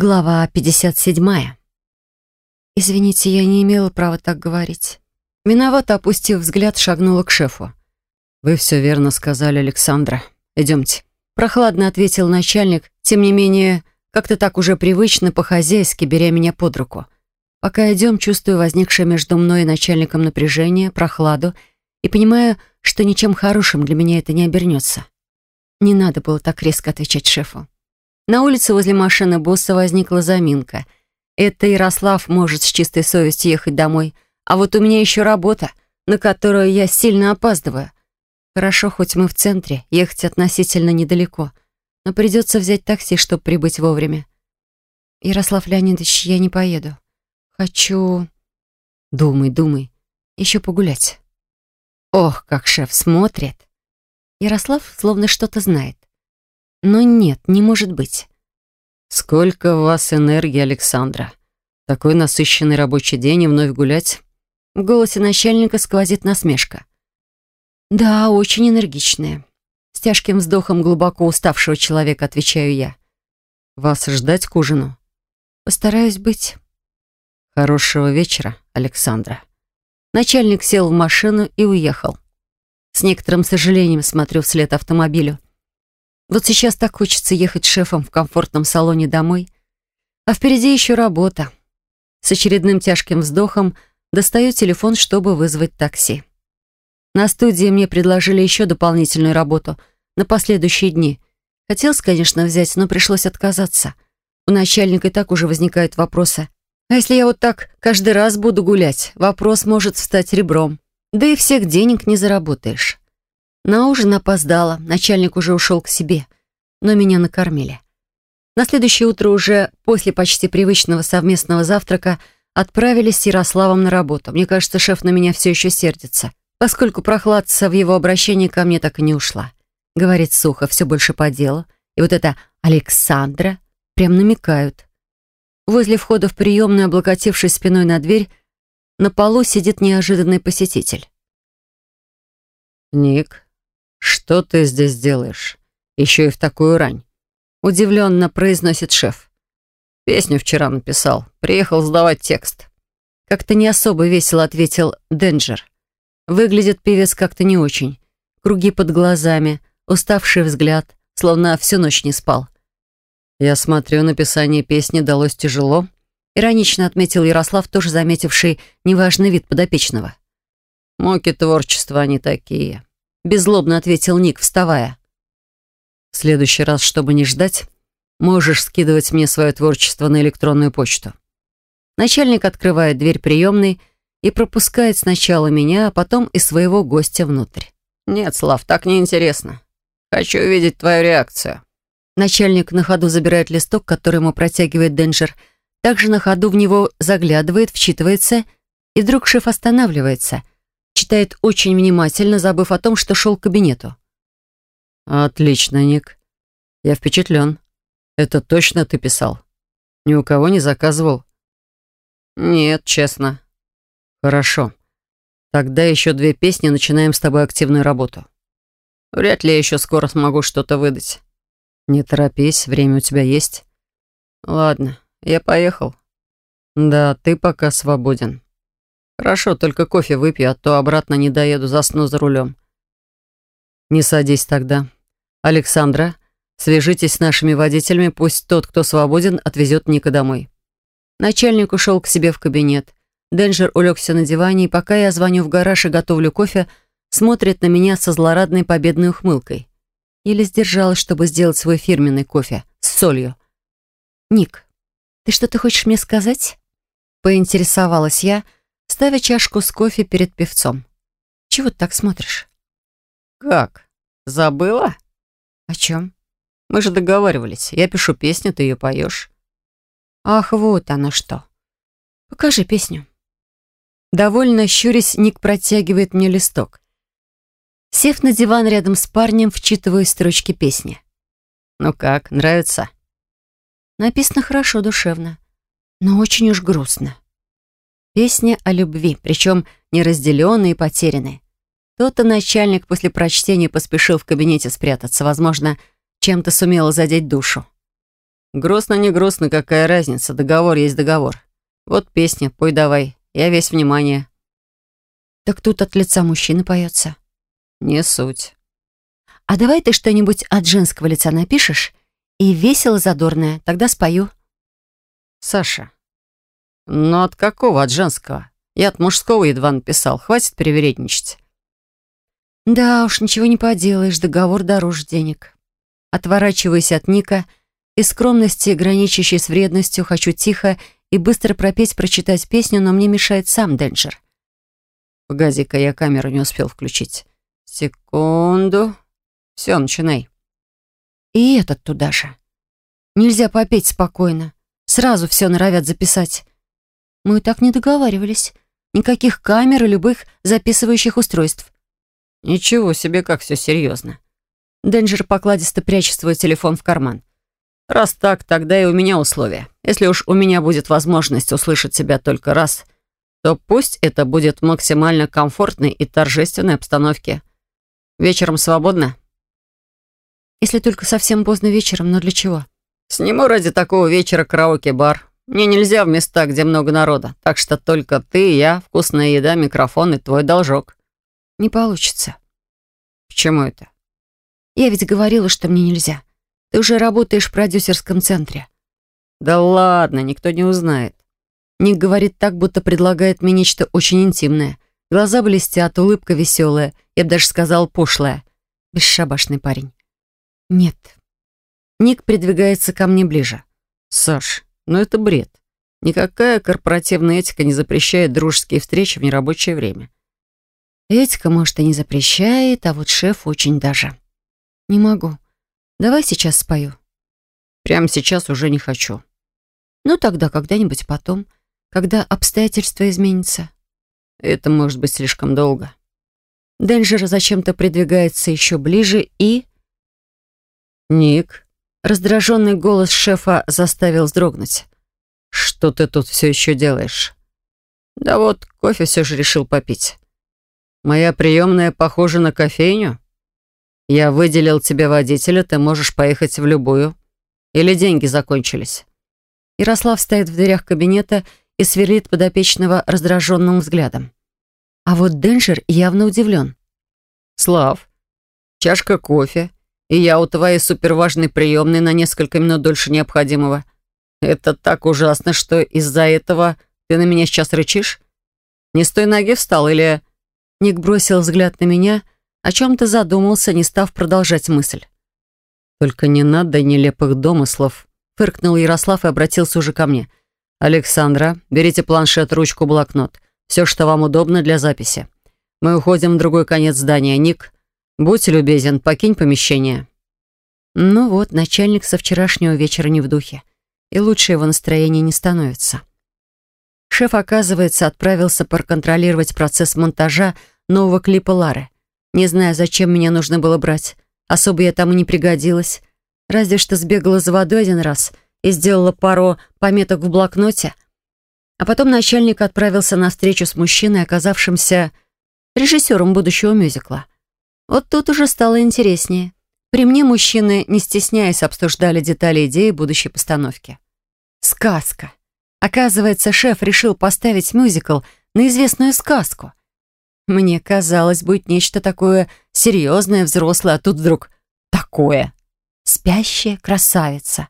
Глава 57. Извините, я не имела права так говорить. Виновато опустив взгляд, шагнула к шефу. «Вы все верно сказали, Александра. Идемте». Прохладно ответил начальник, тем не менее, как-то так уже привычно, по-хозяйски, беря меня под руку. Пока идем, чувствую возникшее между мной и начальником напряжение, прохладу и понимаю, что ничем хорошим для меня это не обернется. Не надо было так резко отвечать шефу. На улице возле машины босса возникла заминка. Это Ярослав может с чистой совестью ехать домой, а вот у меня еще работа, на которую я сильно опаздываю. Хорошо, хоть мы в центре, ехать относительно недалеко, но придется взять такси, чтобы прибыть вовремя. Ярослав Леонидович, я не поеду. Хочу... Думай, думай. Еще погулять. Ох, как шеф смотрит. Ярослав словно что-то знает. Но нет, не может быть. «Сколько у вас энергии, Александра! Такой насыщенный рабочий день и вновь гулять?» В голосе начальника сквозит насмешка. «Да, очень энергичная». С тяжким вздохом глубоко уставшего человека отвечаю я. «Вас ждать к ужину?» «Постараюсь быть». «Хорошего вечера, Александра». Начальник сел в машину и уехал. С некоторым сожалением смотрю вслед автомобилю. Вот сейчас так хочется ехать шефом в комфортном салоне домой. А впереди еще работа. С очередным тяжким вздохом достаю телефон, чтобы вызвать такси. На студии мне предложили еще дополнительную работу на последующие дни. Хотелось, конечно, взять, но пришлось отказаться. У начальника и так уже возникают вопросы. А если я вот так каждый раз буду гулять, вопрос может встать ребром. Да и всех денег не заработаешь. На ужин опоздала, начальник уже ушел к себе, но меня накормили. На следующее утро уже после почти привычного совместного завтрака отправились с Ярославом на работу. Мне кажется, шеф на меня все еще сердится, поскольку прохладца в его обращении ко мне так и не ушла. Говорит сухо, все больше по делу. И вот это «Александра» прям намекают. Возле входа в приемную, облокотившись спиной на дверь, на полу сидит неожиданный посетитель. «Ник, «Что ты здесь делаешь? Еще и в такую рань?» Удивленно произносит шеф. «Песню вчера написал. Приехал сдавать текст». Как-то не особо весело ответил Денджер. Выглядит певец как-то не очень. Круги под глазами, уставший взгляд, словно всю ночь не спал. «Я смотрю, написание песни далось тяжело», иронично отметил Ярослав, тоже заметивший неважный вид подопечного. «Муки творчества они такие беззлобно ответил Ник, вставая. В следующий раз, чтобы не ждать, можешь скидывать мне свое творчество на электронную почту. Начальник открывает дверь приемной и пропускает сначала меня, а потом и своего гостя внутрь. «Нет, Слав, так неинтересно. Хочу увидеть твою реакцию». Начальник на ходу забирает листок, который ему протягивает Денджер. Также на ходу в него заглядывает, вчитывается, и вдруг шеф останавливается — читает очень внимательно, забыв о том, что шел к кабинету. «Отлично, Ник. Я впечатлен. Это точно ты писал? Ни у кого не заказывал?» «Нет, честно». «Хорошо. Тогда еще две песни, начинаем с тобой активную работу. Вряд ли я еще скоро смогу что-то выдать». «Не торопись, время у тебя есть». «Ладно, я поехал». «Да, ты пока свободен». «Хорошо, только кофе выпью, а то обратно не доеду, засну за рулем». «Не садись тогда. Александра, свяжитесь с нашими водителями, пусть тот, кто свободен, отвезет Ника домой». Начальник ушел к себе в кабинет. Денджер улегся на диване, и пока я звоню в гараж и готовлю кофе, смотрит на меня со злорадной победной ухмылкой. Еле сдержалась, чтобы сделать свой фирменный кофе с солью. «Ник, ты что-то хочешь мне сказать?» Поинтересовалась я, — ставя чашку с кофе перед певцом. «Чего ты так смотришь?» «Как? Забыла?» «О чем?» «Мы же договаривались. Я пишу песню, ты ее поешь». «Ах, вот оно что. Покажи песню». Довольно щурясь, Ник протягивает мне листок. Сев на диван рядом с парнем, вчитываю строчки песни. «Ну как, нравится?» Написано хорошо, душевно, но очень уж грустно. Песня о любви, причем неразделенной и потерянной. Тот-то начальник после прочтения поспешил в кабинете спрятаться, возможно, чем-то сумела задеть душу. Грустно, не грустно, какая разница, договор есть договор. Вот песня, пой давай, я весь внимание. Так тут от лица мужчины поется. Не суть. А давай ты что-нибудь от женского лица напишешь и весело задорное, тогда спою. Саша. Ну от какого от женского? Я от мужского едва написал, хватит привередничать. Да уж, ничего не поделаешь, договор дороже денег. Отворачиваясь от Ника, из скромности, граничащей с вредностью, хочу тихо и быстро пропеть, прочитать песню, но мне мешает сам Денджер. Погоди-ка, я камеру не успел включить. Секунду. Все, начинай. И этот туда же. Нельзя попеть спокойно. Сразу все норовят записать. Мы и так не договаривались. Никаких камер и любых записывающих устройств. «Ничего себе, как все серьезно». Денджер покладисто прячет свой телефон в карман. «Раз так, тогда и у меня условия. Если уж у меня будет возможность услышать себя только раз, то пусть это будет в максимально комфортной и торжественной обстановке. Вечером свободно?» «Если только совсем поздно вечером, но для чего?» «Сниму ради такого вечера караоке-бар. Мне нельзя в места, где много народа, так что только ты, я, вкусная еда, микрофон и твой должок». Не получится. Почему это? Я ведь говорила, что мне нельзя. Ты уже работаешь в продюсерском центре. Да ладно, никто не узнает. Ник говорит так, будто предлагает мне нечто очень интимное. Глаза блестят, улыбка веселая. Я бы даже сказал пошлая. Бесшабашный парень. Нет. Ник придвигается ко мне ближе. Саш, ну это бред. Никакая корпоративная этика не запрещает дружеские встречи в нерабочее время. Этика, может, и не запрещает, а вот шеф очень даже. Не могу. Давай сейчас спою. Прямо сейчас уже не хочу. Ну тогда когда-нибудь потом, когда обстоятельства изменятся. Это может быть слишком долго. Денджер зачем-то придвигается еще ближе и... «Ник», раздраженный голос шефа заставил вздрогнуть. «Что ты тут все еще делаешь?» «Да вот, кофе все же решил попить». Моя приемная похожа на кофейню? Я выделил тебе водителя, ты можешь поехать в любую. Или деньги закончились?» Ярослав стоит в дверях кабинета и сверлит подопечного раздраженным взглядом. А вот Денджер явно удивлен. «Слав, чашка кофе, и я у твоей суперважной приемной на несколько минут дольше необходимого. Это так ужасно, что из-за этого ты на меня сейчас рычишь? Не с той ноги встал или...» Ник бросил взгляд на меня, о чем-то задумался, не став продолжать мысль. «Только не надо нелепых домыслов», — фыркнул Ярослав и обратился уже ко мне. «Александра, берите планшет, ручку, блокнот. Все, что вам удобно для записи. Мы уходим в другой конец здания. Ник, будь любезен, покинь помещение». Ну вот, начальник со вчерашнего вечера не в духе. И лучше его настроение не становится. Шеф, оказывается, отправился проконтролировать процесс монтажа нового клипа Лары. Не знаю, зачем меня нужно было брать. Особо я там и не пригодилась. Разве что сбегала за водой один раз и сделала пару пометок в блокноте. А потом начальник отправился на встречу с мужчиной, оказавшимся режиссером будущего мюзикла. Вот тут уже стало интереснее. При мне мужчины, не стесняясь, обсуждали детали идеи будущей постановки. Сказка. Оказывается, шеф решил поставить мюзикл на известную сказку. Мне казалось, будет нечто такое серьезное, взрослое, а тут вдруг такое. Спящая красавица.